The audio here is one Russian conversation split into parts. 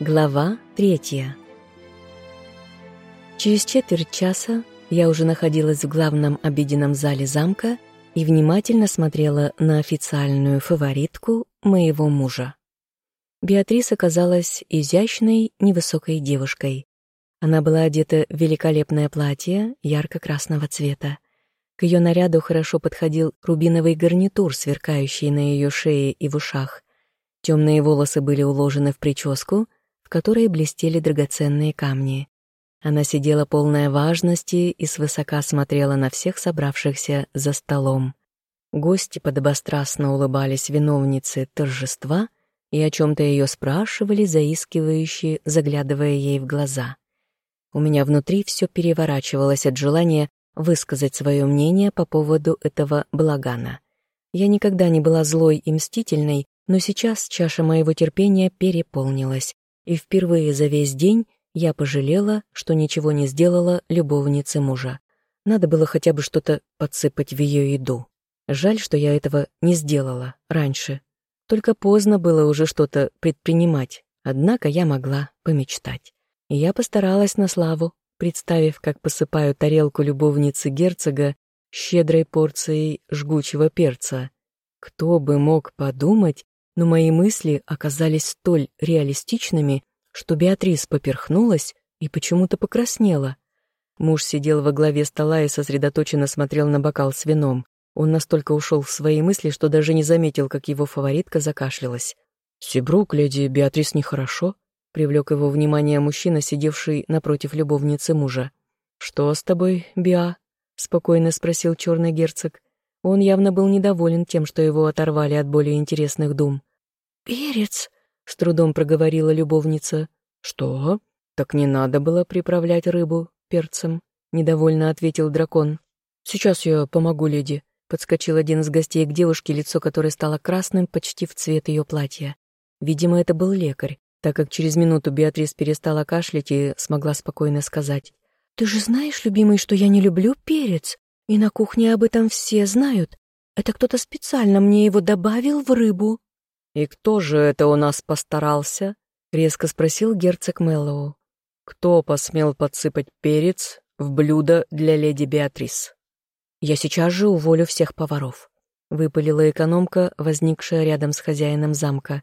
Глава третья. Через четверть часа я уже находилась в главном обеденном зале замка и внимательно смотрела на официальную фаворитку моего мужа. Беатрис оказалась изящной, невысокой девушкой. Она была одета в великолепное платье ярко-красного цвета. К ее наряду хорошо подходил рубиновый гарнитур, сверкающий на ее шее и в ушах. Темные волосы были уложены в прическу — в которой блестели драгоценные камни. Она сидела полная важности и свысока смотрела на всех собравшихся за столом. Гости подобострастно улыбались виновнице торжества и о чем-то ее спрашивали, заискивающие, заглядывая ей в глаза. У меня внутри все переворачивалось от желания высказать свое мнение по поводу этого благана. Я никогда не была злой и мстительной, но сейчас чаша моего терпения переполнилась, и впервые за весь день я пожалела, что ничего не сделала любовнице мужа. Надо было хотя бы что-то подсыпать в ее еду. Жаль, что я этого не сделала раньше. Только поздно было уже что-то предпринимать, однако я могла помечтать. И я постаралась на славу, представив, как посыпаю тарелку любовницы герцога щедрой порцией жгучего перца. Кто бы мог подумать, но мои мысли оказались столь реалистичными, что Беатрис поперхнулась и почему-то покраснела. Муж сидел во главе стола и сосредоточенно смотрел на бокал с вином. Он настолько ушел в свои мысли, что даже не заметил, как его фаворитка закашлялась. «Сибрук, леди Беатрис, нехорошо», — привлек его внимание мужчина, сидевший напротив любовницы мужа. «Что с тобой, Биа?» — спокойно спросил черный герцог. Он явно был недоволен тем, что его оторвали от более интересных дум. «Перец!» — с трудом проговорила любовница. «Что? Так не надо было приправлять рыбу перцем», — недовольно ответил дракон. «Сейчас я помогу леди», — подскочил один из гостей к девушке, лицо которой стало красным почти в цвет ее платья. Видимо, это был лекарь, так как через минуту Беатрис перестала кашлять и смогла спокойно сказать. «Ты же знаешь, любимый, что я не люблю перец, и на кухне об этом все знают. Это кто-то специально мне его добавил в рыбу». «И кто же это у нас постарался?» — резко спросил герцог Мэллоу. «Кто посмел подсыпать перец в блюдо для леди Беатрис?» «Я сейчас же уволю всех поваров», — выпалила экономка, возникшая рядом с хозяином замка.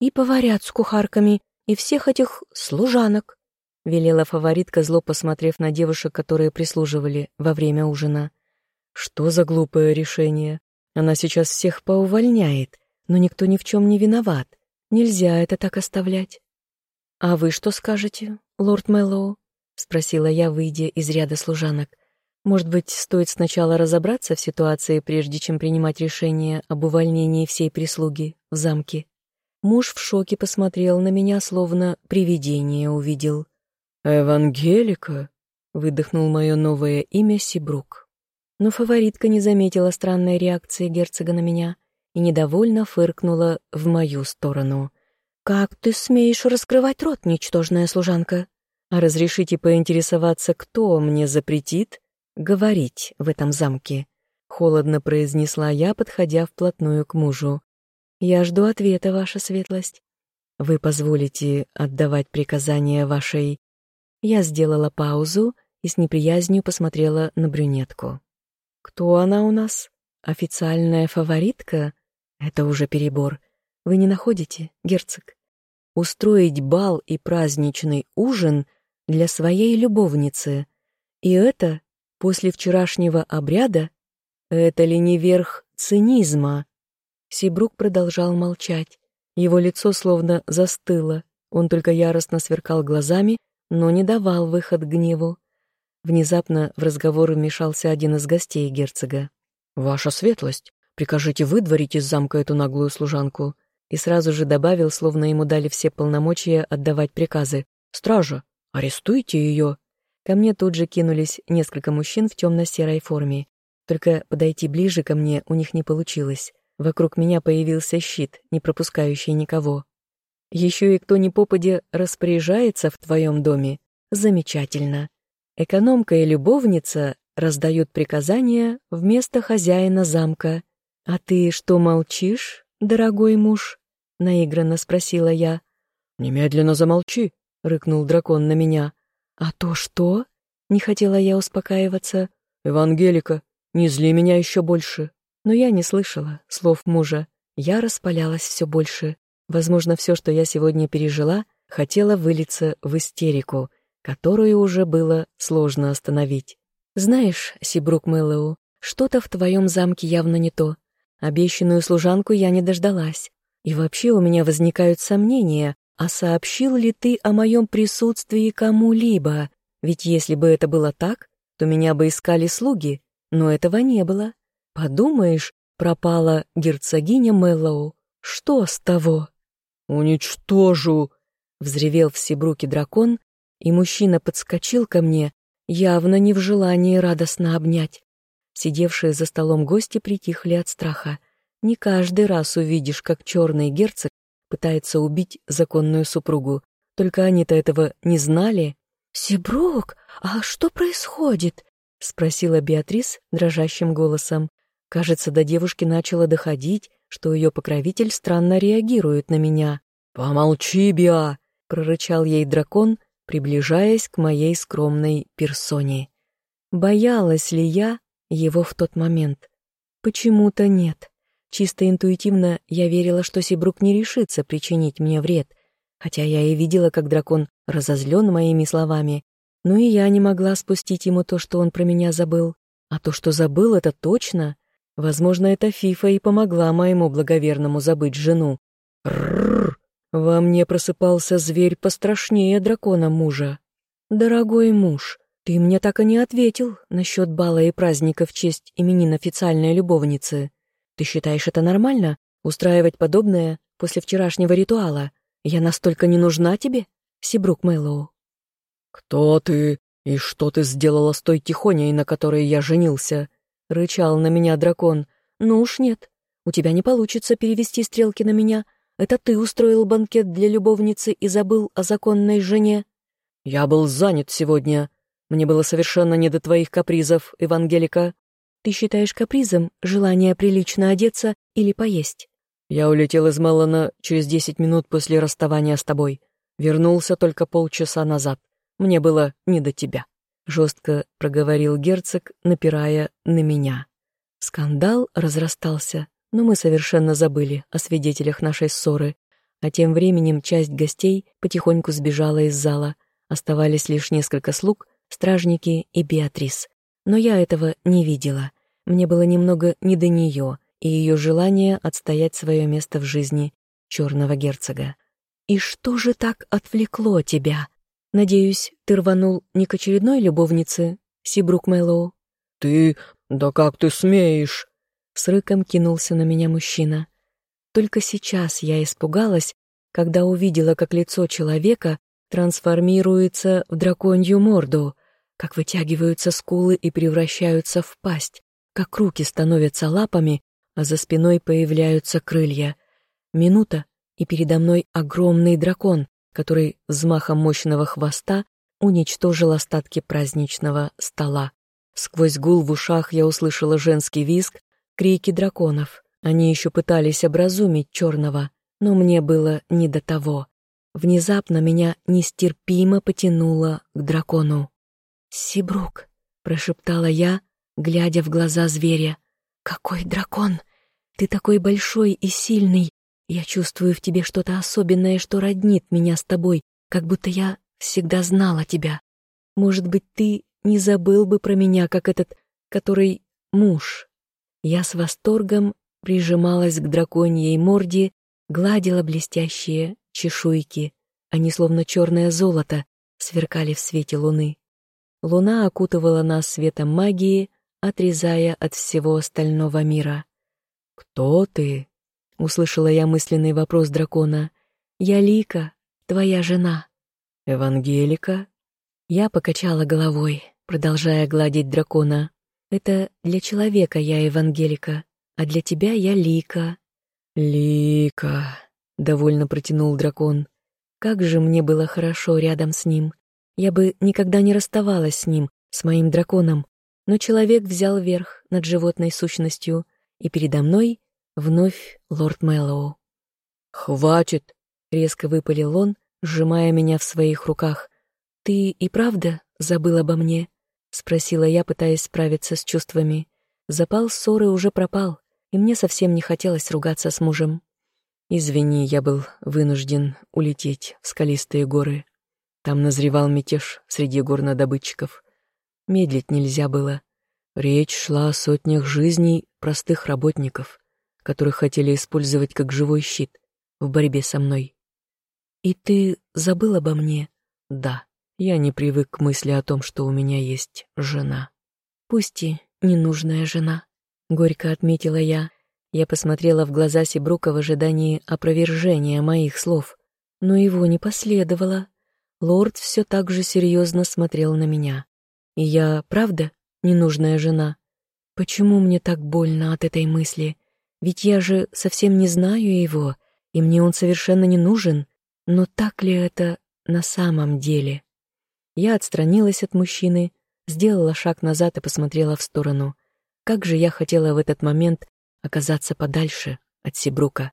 «И поварят с кухарками, и всех этих служанок», — велела фаворитка, зло посмотрев на девушек, которые прислуживали во время ужина. «Что за глупое решение? Она сейчас всех поувольняет но никто ни в чем не виноват. Нельзя это так оставлять. «А вы что скажете, лорд Мэллоу?» — спросила я, выйдя из ряда служанок. «Может быть, стоит сначала разобраться в ситуации, прежде чем принимать решение об увольнении всей прислуги в замке?» Муж в шоке посмотрел на меня, словно привидение увидел. «Евангелика?» — выдохнул мое новое имя Сибрук. Но фаворитка не заметила странной реакции герцога на меня и недовольно фыркнула в мою сторону. «Как ты смеешь раскрывать рот, ничтожная служанка?» «А разрешите поинтересоваться, кто мне запретит говорить в этом замке?» Холодно произнесла я, подходя вплотную к мужу. «Я жду ответа, ваша светлость. Вы позволите отдавать приказания вашей...» Я сделала паузу и с неприязнью посмотрела на брюнетку. «Кто она у нас? Официальная фаворитка?» Это уже перебор. Вы не находите, герцог? Устроить бал и праздничный ужин для своей любовницы. И это после вчерашнего обряда? Это ли не верх цинизма? Сибрук продолжал молчать. Его лицо словно застыло. Он только яростно сверкал глазами, но не давал выход гневу. Внезапно в разговор вмешался один из гостей герцога. «Ваша светлость, Прикажите выдворить из замка эту наглую служанку». И сразу же добавил, словно ему дали все полномочия отдавать приказы. «Стража, арестуйте ее!» Ко мне тут же кинулись несколько мужчин в темно-серой форме. Только подойти ближе ко мне у них не получилось. Вокруг меня появился щит, не пропускающий никого. Еще и кто ни попадя распоряжается в твоем доме. Замечательно. Экономка и любовница раздают приказания вместо хозяина замка. «А ты что молчишь, дорогой муж?» — наигранно спросила я. «Немедленно замолчи!» — рыкнул дракон на меня. «А то что?» — не хотела я успокаиваться. «Евангелика, не зли меня еще больше!» Но я не слышала слов мужа. Я распалялась все больше. Возможно, все, что я сегодня пережила, хотела вылиться в истерику, которую уже было сложно остановить. «Знаешь, Сибрук Мэллоу, что-то в твоем замке явно не то. Обещанную служанку я не дождалась. И вообще у меня возникают сомнения, а сообщил ли ты о моем присутствии кому-либо? Ведь если бы это было так, то меня бы искали слуги, но этого не было. Подумаешь, пропала герцогиня Мэллоу. Что с того? «Уничтожу!» — взревел в Сибруке дракон, и мужчина подскочил ко мне, явно не в желании радостно обнять. Сидевшие за столом гости притихли от страха. Не каждый раз увидишь, как черный герцог пытается убить законную супругу. Только они-то этого не знали. «Сибрук, а что происходит?» — спросила Беатрис дрожащим голосом. Кажется, до девушки начало доходить, что ее покровитель странно реагирует на меня. «Помолчи, Биа!» — прорычал ей дракон, приближаясь к моей скромной персоне. Боялась ли я его в тот момент? Почему-то нет. Чисто интуитивно я верила, что Сибрук не решится причинить мне вред, хотя я и видела, как дракон разозлен моими словами, но и я не могла спустить ему то, что он про меня забыл. А то, что забыл, это точно. Возможно, эта фифа и помогла моему благоверному забыть жену. Рррр! Во мне просыпался зверь пострашнее дракона мужа. Дорогой муж, ты мне так и не ответил насчет бала и праздника в честь именин официальной любовницы. Ты считаешь это нормально, устраивать подобное после вчерашнего ритуала? Я настолько не нужна тебе, Сибрук Мэллоу?» «Кто ты и что ты сделала с той тихоней, на которой я женился?» — рычал на меня дракон. «Ну уж нет. У тебя не получится перевести стрелки на меня. Это ты устроил банкет для любовницы и забыл о законной жене». «Я был занят сегодня. Мне было совершенно не до твоих капризов, Евангелика. Ты считаешь капризом желание прилично одеться или поесть? Я улетел из Меллана через десять минут после расставания с тобой. Вернулся только полчаса назад. Мне было не до тебя. Жестко проговорил герцог, напирая на меня. Скандал разрастался, но мы совершенно забыли о свидетелях нашей ссоры, а тем временем часть гостей потихоньку сбежала из зала. Оставались лишь несколько слуг, стражники и Беатрис. Но я этого не видела. Мне было немного не до нее и ее желание отстоять свое место в жизни черного герцога. «И что же так отвлекло тебя? Надеюсь, ты рванул не к очередной любовнице, Сибрук Мэллоу?» «Ты... да как ты смеешь?» С рыком кинулся на меня мужчина. Только сейчас я испугалась, когда увидела, как лицо человека трансформируется в драконью морду как вытягиваются скулы и превращаются в пасть, как руки становятся лапами, а за спиной появляются крылья. Минута, и передо мной огромный дракон, который взмахом мощного хвоста уничтожил остатки праздничного стола. Сквозь гул в ушах я услышала женский визг, крики драконов. Они еще пытались образумить черного, но мне было не до того. Внезапно меня нестерпимо потянуло к дракону. «Сибрук», — прошептала я, глядя в глаза зверя. «Какой дракон! Ты такой большой и сильный! Я чувствую в тебе что-то особенное, что роднит меня с тобой, как будто я всегда знала тебя. Может быть, ты не забыл бы про меня, как этот, который муж». Я с восторгом прижималась к драконьей морде, гладила блестящие чешуйки. Они, словно черное золото, сверкали в свете луны. Луна окутывала нас светом магии, отрезая от всего остального мира. «Кто ты?» — услышала я мысленный вопрос дракона. «Я Лика, твоя жена». «Евангелика?» Я покачала головой, продолжая гладить дракона. «Это для человека я Евангелика, а для тебя я Лика». «Лика», — довольно протянул дракон. «Как же мне было хорошо рядом с ним. Я бы никогда не расставалась с ним, с моим драконом, но человек взял верх над животной сущностью, и передо мной вновь лорд Мэллоу. «Хватит!» — резко выпалил он, сжимая меня в своих руках. «Ты и правда забыл обо мне?» — спросила я, пытаясь справиться с чувствами. Запал ссоры уже пропал, и мне совсем не хотелось ругаться с мужем. Извини, я был вынужден улететь в скалистые горы. Там назревал мятеж среди горнодобытчиков. Медлить нельзя было. Речь шла о сотнях жизней простых работников, которых хотели использовать как живой щит в борьбе со мной. «И ты забыл обо мне?» «Да, я не привык к мысли о том, что у меня есть жена». «Пусть и ненужная жена», — горько отметила я. Я посмотрела в глаза Сибрука в ожидании опровержения моих слов, но его не последовало. Лорд все так же серьезно смотрел на меня. И я, правда, ненужная жена? Почему мне так больно от этой мысли? Ведь я же совсем не знаю его, и мне он совершенно не нужен. Но так ли это на самом деле? Я отстранилась от мужчины, сделала шаг назад и посмотрела в сторону. Как же я хотела в этот момент оказаться подальше от Сибрука.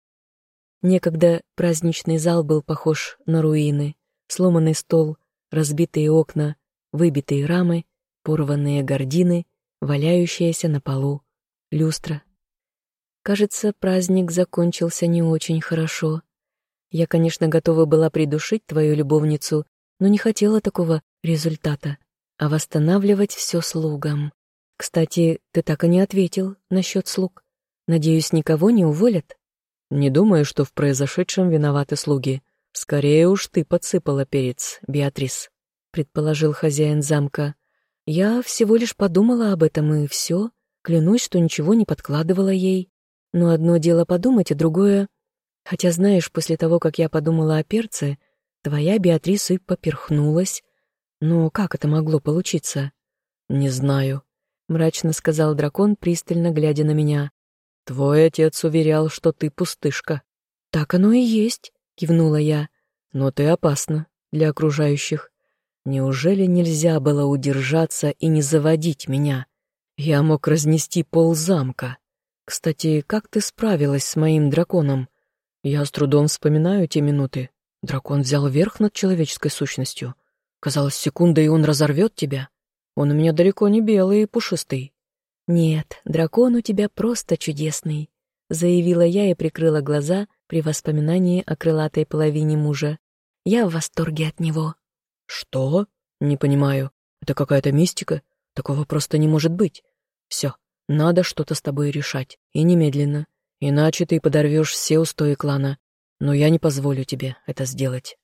Некогда праздничный зал был похож на руины. Сломанный стол, разбитые окна, выбитые рамы, порванные гардины, валяющаяся на полу люстра. Кажется, праздник закончился не очень хорошо. Я, конечно, готова была придушить твою любовницу, но не хотела такого результата, а восстанавливать все слугам. Кстати, ты так и не ответил насчет слуг. Надеюсь, никого не уволят? Не думаю, что в произошедшем виноваты слуги. Скорее уж ты подсыпала перец, Беатрис, предположил хозяин замка. Я всего лишь подумала об этом, и все. Клянусь, что ничего не подкладывала ей. Но одно дело подумать, а другое... Хотя, знаешь, после того, как я подумала о перце, твоя Беатриса и поперхнулась. Но как это могло получиться? Не знаю, — мрачно сказал дракон, пристально глядя на меня. Твой отец уверял, что ты пустышка. Так оно и есть, — кивнула я. Но ты опасна для окружающих. Неужели нельзя было удержаться и не заводить меня? Я мог разнести пол замка. Кстати, как ты справилась с моим драконом? Я с трудом вспоминаю те минуты. Дракон взял верх над человеческой сущностью. Казалось, секунда, и он разорвет тебя. Он у меня далеко не белый и пушистый. «Нет, дракон у тебя просто чудесный», — заявила я и прикрыла глаза при воспоминании о крылатой половине мужа. «Я в восторге от него». «Что? Не понимаю. Это какая-то мистика? Такого просто не может быть. Все, надо что-то с тобой решать. И немедленно. Иначе ты подорвешь все устои клана. Но я не позволю тебе это сделать.